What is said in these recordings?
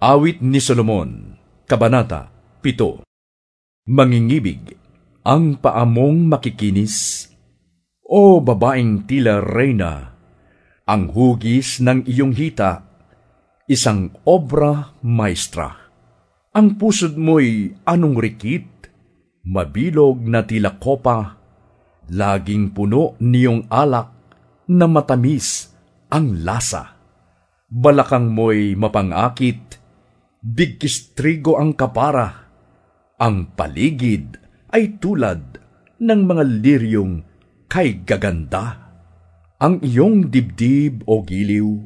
Awit ni Solomon, Kabanata 7 Mangingibig, ang paamong makikinis. O babaeng tila reyna, ang hugis ng iyong hita, isang obra maestra. Ang pusod mo'y anong rikit, mabilog na tila kopa, laging puno niyong alak na matamis ang lasa. Balakang mo'y mapangakit, bigkis trigo ang kapara. Ang paligid ay tulad ng mga liryong kay gaganda. Ang iyong dibdib o giliw,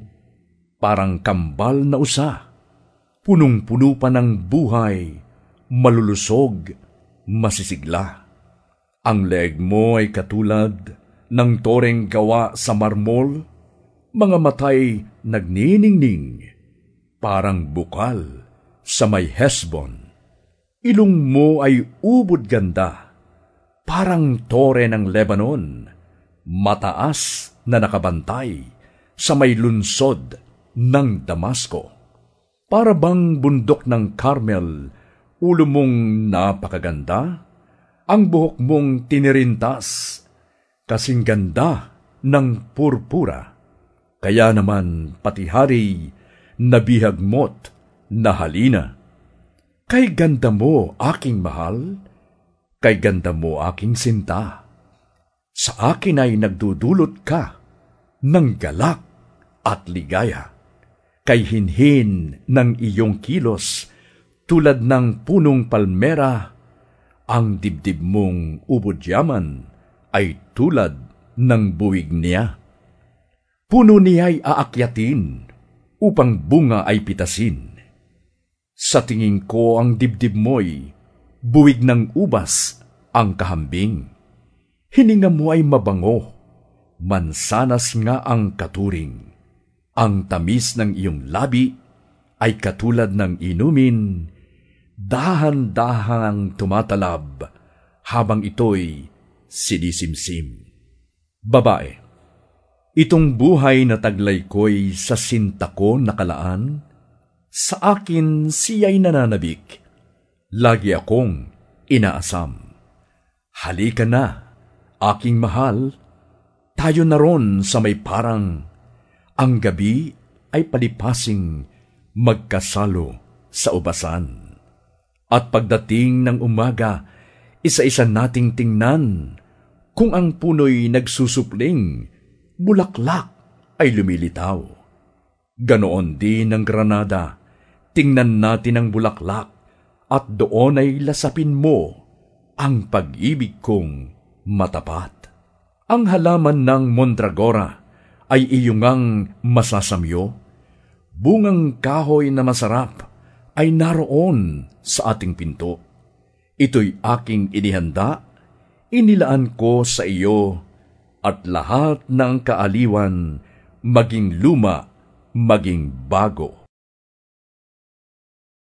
parang kambal na usa, punong-puno pa ng buhay, malulusog, masisigla. Ang leg mo ay katulad ng toreng gawa sa marmol, mga matay nagniningning, parang bukal sa may Hesbon. Ilong mo ay ubod ganda, parang tore ng Lebanon, mataas na nakabantay sa may lunsod ng Damasco. Para bang bundok ng Carmel, ulo mong napakaganda, ang buhok mong tinirintas, kasing ganda ng purpura. Kaya naman pati hari nabihagmot na halina. Kay ganda mo, aking mahal, kay ganda mo, aking sinta. Sa akin ay nagdudulot ka ng galak at ligaya. Kay hinhin ng iyong kilos, tulad ng punong palmera, ang dibdib mong ubod yaman ay tulad ng buwig niya. Puno niya'y aakyatin upang bunga ay pitasin sa tingin ko ang dibdib mo'y buwig ng ubas ang kahambing. Hininga mo ay mabango, mansanas nga ang katuring. Ang tamis ng iyong labi ay katulad ng inumin, dahan-dahang tumatalab habang ito'y sinisimsim. Babae, itong buhay na taglay ko'y sa sinta ko nakalaan, sa akin siya'y nananabik. Lagi akong inaasam. Halika na, aking mahal, tayo na ron sa may parang. Ang gabi ay palipasing magkasalo sa ubasan. At pagdating ng umaga, isa-isa nating tingnan kung ang puno'y nagsusupling, bulaklak ay lumilitaw. Ganoon din ang Granada, tingnan natin ang bulaklak at doon ay lasapin mo ang pag-ibig kong matapat. Ang halaman ng Mondragora ay iyungang masasamyo. Bungang kahoy na masarap ay naroon sa ating pinto. Ito'y aking inihanda, inilaan ko sa iyo, at lahat ng kaaliwan maging luma, maging bago